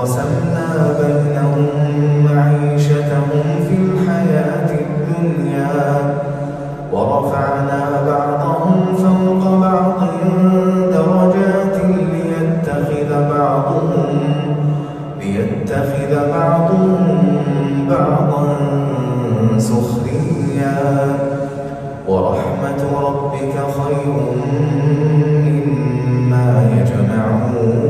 وقسمنا بينهم معيشتهم في الحياة الدنيا ورفعنا بعضهم فوق بعض درجات ليتخذ بعضهم ليتخذ بعضهم بعضا سخريا. ورحمة ربك خير مما يجمعون.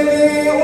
الذي